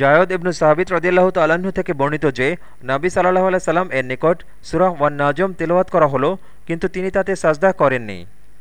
জায়দ ইবনু সাহাবিদ রদিয়াল্লাহ তাল্লাহ্ন থেকে বর্ণিত যে, নাবী সাল্লাহ আল্লাহ সাল্লাম এর নিকট সুরাহ ওয়ান নাজম তেলাওয়াত করা হলো, কিন্তু তিনি তাতে সাজদা করেননি।